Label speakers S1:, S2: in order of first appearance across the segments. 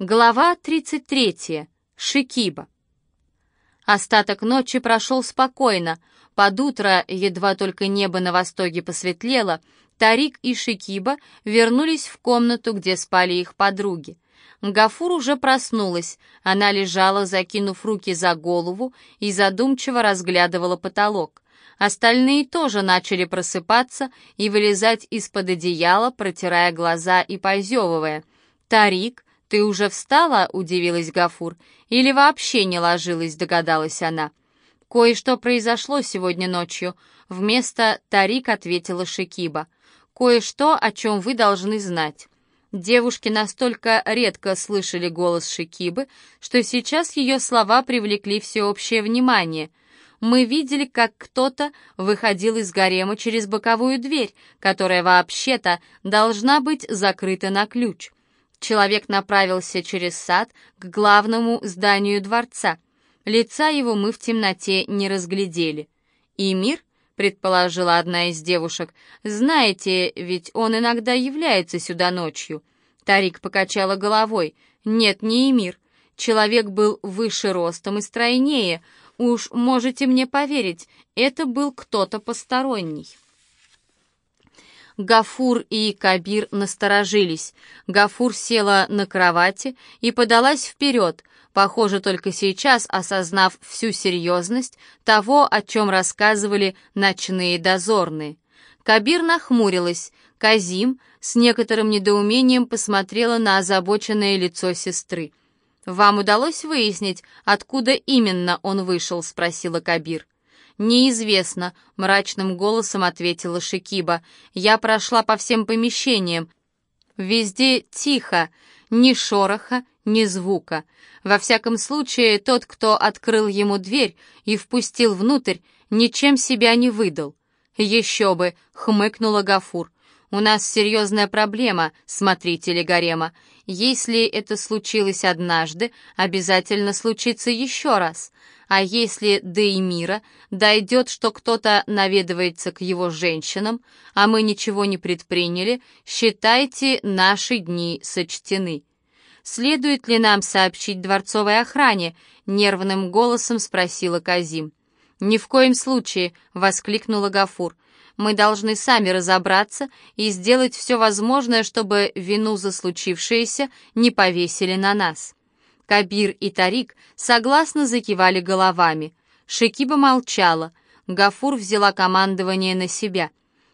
S1: Глава 33. Шикиба. Остаток ночи прошел спокойно. Под утро, едва только небо на востоке посветлело, Тарик и Шикиба вернулись в комнату, где спали их подруги. Гафур уже проснулась. Она лежала, закинув руки за голову, и задумчиво разглядывала потолок. Остальные тоже начали просыпаться и вылезать из-под одеяла, протирая глаза и позевывая. Тарик, «Ты уже встала?» — удивилась Гафур. «Или вообще не ложилась?» — догадалась она. «Кое-что произошло сегодня ночью», — вместо Тарик ответила Шикиба. «Кое-что, о чем вы должны знать». Девушки настолько редко слышали голос Шикибы, что сейчас ее слова привлекли всеобщее внимание. Мы видели, как кто-то выходил из гарема через боковую дверь, которая вообще-то должна быть закрыта на ключ. Человек направился через сад к главному зданию дворца. Лица его мы в темноте не разглядели. «И мир?» — предположила одна из девушек. «Знаете, ведь он иногда является сюда ночью». Тарик покачала головой. «Нет, не Эмир. Человек был выше ростом и стройнее. Уж можете мне поверить, это был кто-то посторонний». Гафур и Кабир насторожились. Гафур села на кровати и подалась вперед, похоже, только сейчас осознав всю серьезность того, о чем рассказывали ночные дозорные. Кабир нахмурилась. Казим с некоторым недоумением посмотрела на озабоченное лицо сестры. «Вам удалось выяснить, откуда именно он вышел?» — спросила Кабир. «Неизвестно», — мрачным голосом ответила Шикиба. «Я прошла по всем помещениям. Везде тихо, ни шороха, ни звука. Во всяком случае, тот, кто открыл ему дверь и впустил внутрь, ничем себя не выдал. «Еще бы!» — хмыкнула Гафур. «У нас серьезная проблема, смотрители гарема. Если это случилось однажды, обязательно случится еще раз. А если до Эмира дойдет, что кто-то наведывается к его женщинам, а мы ничего не предприняли, считайте, наши дни сочтены. Следует ли нам сообщить дворцовой охране? Нервным голосом спросила Казим. Ни в коем случае, воскликнула Гафур. Мы должны сами разобраться и сделать все возможное, чтобы вину за случившееся не повесили на нас. Кабир и Тарик согласно закивали головами. Шекиба молчала. Гафур взяла командование на себя.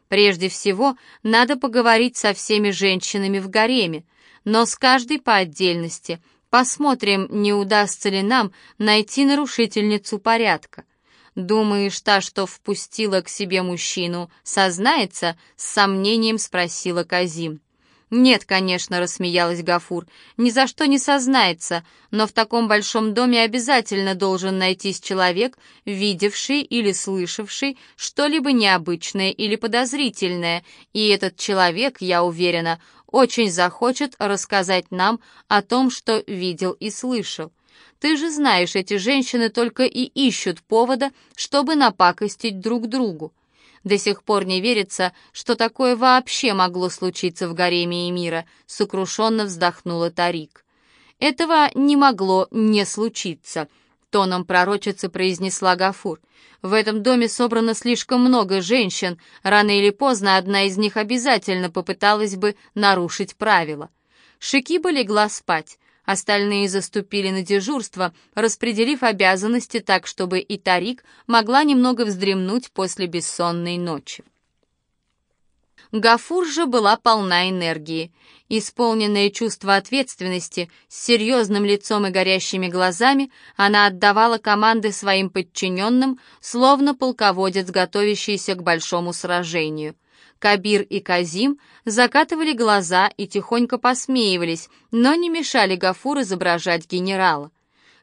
S1: Прежде всего, надо поговорить со всеми женщинами в гареме, но с каждой по отдельности. Посмотрим, не удастся ли нам найти нарушительницу порядка. «Думаешь, та, что впустила к себе мужчину, сознается?» — с сомнением спросила Казим. «Нет, конечно», — рассмеялась Гафур, — «ни за что не сознается, но в таком большом доме обязательно должен найтись человек, видевший или слышавший что-либо необычное или подозрительное, и этот человек, я уверена, очень захочет рассказать нам о том, что видел и слышал. Ты же знаешь, эти женщины только и ищут повода, чтобы напакостить друг другу. До сих пор не верится, что такое вообще могло случиться в гареме Эмира, сокрушенно вздохнула Тарик. Этого не могло не случиться, тоном пророчицы произнесла Гафур. В этом доме собрано слишком много женщин, рано или поздно одна из них обязательно попыталась бы нарушить правила. Шикиба легла спать. Остальные заступили на дежурство, распределив обязанности так, чтобы и Тарик могла немного вздремнуть после бессонной ночи. Гафур же была полна энергии. Исполненное чувство ответственности, с серьезным лицом и горящими глазами, она отдавала команды своим подчиненным, словно полководец, готовящийся к большому сражению. Кабир и Казим закатывали глаза и тихонько посмеивались, но не мешали Гафур изображать генерала.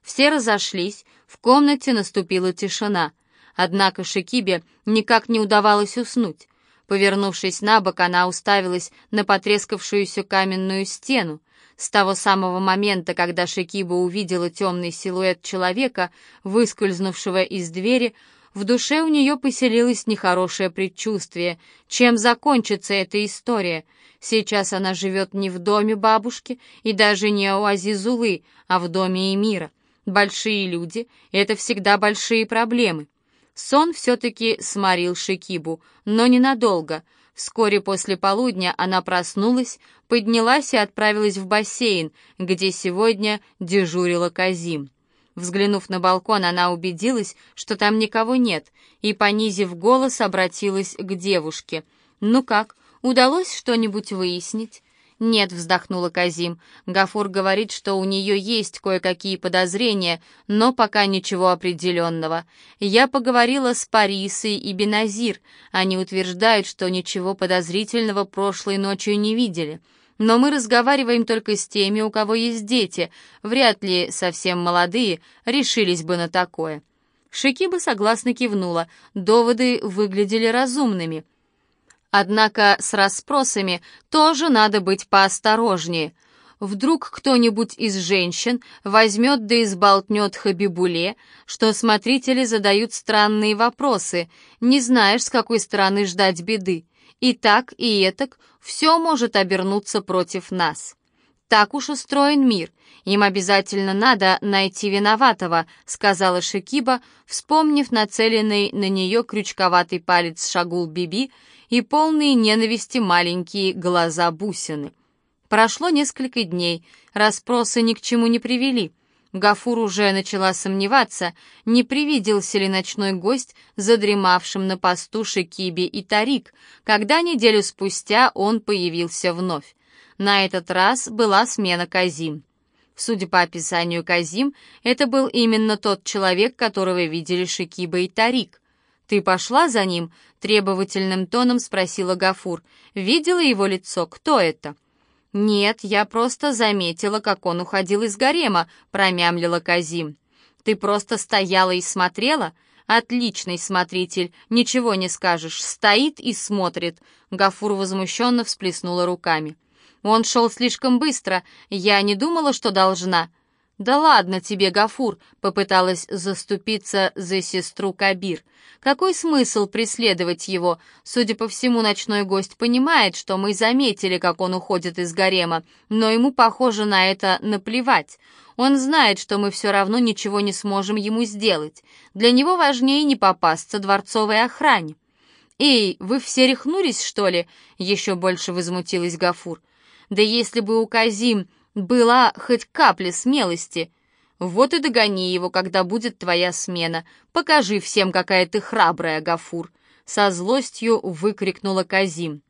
S1: Все разошлись, в комнате наступила тишина. Однако Шикибе никак не удавалось уснуть. Повернувшись на бок, она уставилась на потрескавшуюся каменную стену. С того самого момента, когда Шикиба увидела темный силуэт человека, выскользнувшего из двери, в душе у нее поселилось нехорошее предчувствие. Чем закончится эта история? Сейчас она живет не в доме бабушки и даже не у Азизулы, а в доме Эмира. Большие люди — это всегда большие проблемы. Сон все-таки сморил Шикибу, но ненадолго. Вскоре после полудня она проснулась, поднялась и отправилась в бассейн, где сегодня дежурила Казим. Взглянув на балкон, она убедилась, что там никого нет, и, понизив голос, обратилась к девушке. «Ну как, удалось что-нибудь выяснить?» «Нет», — вздохнула Казим. «Гафур говорит, что у нее есть кое-какие подозрения, но пока ничего определенного. Я поговорила с Парисой и Беназир. Они утверждают, что ничего подозрительного прошлой ночью не видели. Но мы разговариваем только с теми, у кого есть дети. Вряд ли совсем молодые решились бы на такое». Шикиба согласно кивнула. Доводы выглядели разумными. Однако с расспросами тоже надо быть поосторожнее. Вдруг кто-нибудь из женщин возьмет да изболтнет Хабибуле, что смотрители задают странные вопросы, не знаешь, с какой стороны ждать беды. И так, и этак все может обернуться против нас. Так уж устроен мир. Им обязательно надо найти виноватого, сказала Шикиба, вспомнив нацеленный на нее крючковатый палец Шагул Биби и полные ненависти маленькие глаза бусины. Прошло несколько дней, расспросы ни к чему не привели. Гафур уже начала сомневаться, не привиделся ли ночной гость задремавшим на посту Шикиби и Тарик, когда неделю спустя он появился вновь. На этот раз была смена Казим. Судя по описанию Казим, это был именно тот человек, которого видели Шикиба и Тарик. «Ты пошла за ним?» — требовательным тоном спросила Гафур. «Видела его лицо? Кто это?» «Нет, я просто заметила, как он уходил из гарема», — промямлила Казим. «Ты просто стояла и смотрела?» «Отличный смотритель, ничего не скажешь, стоит и смотрит», — Гафур возмущенно всплеснула руками. «Он шел слишком быстро, я не думала, что должна». «Да ладно тебе, Гафур», — попыталась заступиться за сестру Кабир. «Какой смысл преследовать его? Судя по всему, ночной гость понимает, что мы заметили, как он уходит из гарема, но ему, похоже, на это наплевать. Он знает, что мы все равно ничего не сможем ему сделать. Для него важнее не попасться дворцовой охране». «Эй, вы все рехнулись, что ли?» — еще больше возмутилась Гафур. «Да если бы у Казим была хоть капля смелости. Вот и догони его, когда будет твоя смена. Покажи всем, какая ты храбрая, Гафур!» Со злостью выкрикнула Казим.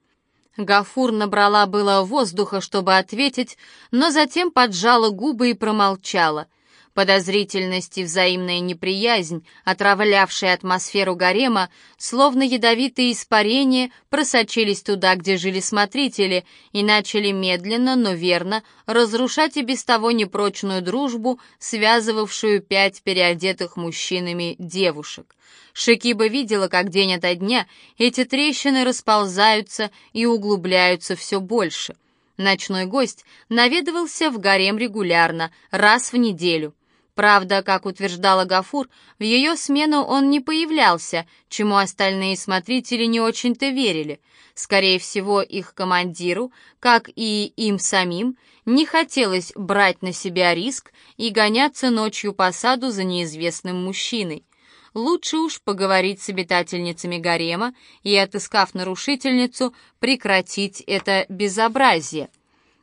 S1: Гафур набрала было воздуха, чтобы ответить, но затем поджала губы и промолчала — Подозрительность и взаимная неприязнь, отравлявшие атмосферу гарема, словно ядовитые испарения, просочились туда, где жили смотрители, и начали медленно, но верно разрушать и без того непрочную дружбу, связывавшую пять переодетых мужчинами девушек. Шекиба видела, как день ото дня эти трещины расползаются и углубляются все больше. Ночной гость наведывался в гарем регулярно, раз в неделю. Правда, как утверждала Гафур, в ее смену он не появлялся, чему остальные смотрители не очень-то верили. Скорее всего, их командиру, как и им самим, не хотелось брать на себя риск и гоняться ночью по саду за неизвестным мужчиной. Лучше уж поговорить с обитательницами гарема и, отыскав нарушительницу, прекратить это безобразие —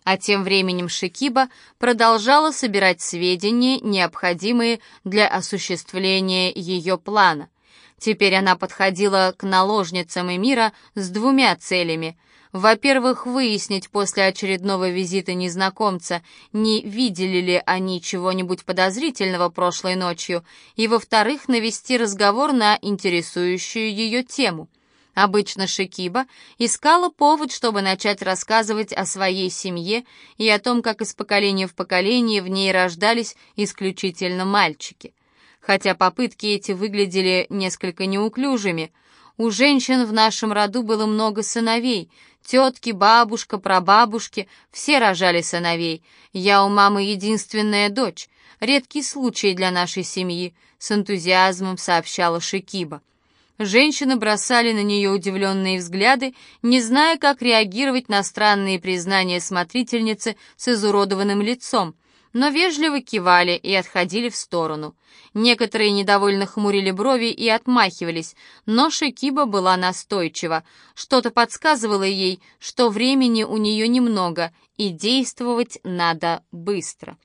S1: а тем временем Шикиба продолжала собирать сведения, необходимые для осуществления ее плана. Теперь она подходила к наложницам Эмира с двумя целями. Во-первых, выяснить после очередного визита незнакомца, не видели ли они чего-нибудь подозрительного прошлой ночью, и, во-вторых, навести разговор на интересующую ее тему — Обычно Шикиба искала повод, чтобы начать рассказывать о своей семье и о том, как из поколения в поколение в ней рождались исключительно мальчики. Хотя попытки эти выглядели несколько неуклюжими. У женщин в нашем роду было много сыновей. Тетки, бабушка, прабабушки — все рожали сыновей. Я у мамы единственная дочь. Редкий случай для нашей семьи, — с энтузиазмом сообщала Шикиба. Женщины бросали на нее удивленные взгляды, не зная, как реагировать на странные признания смотрительницы с изуродованным лицом, но вежливо кивали и отходили в сторону. Некоторые недовольно хмурили брови и отмахивались, но Шикиба была настойчива. Что-то подсказывало ей, что времени у нее немного, и действовать надо быстро.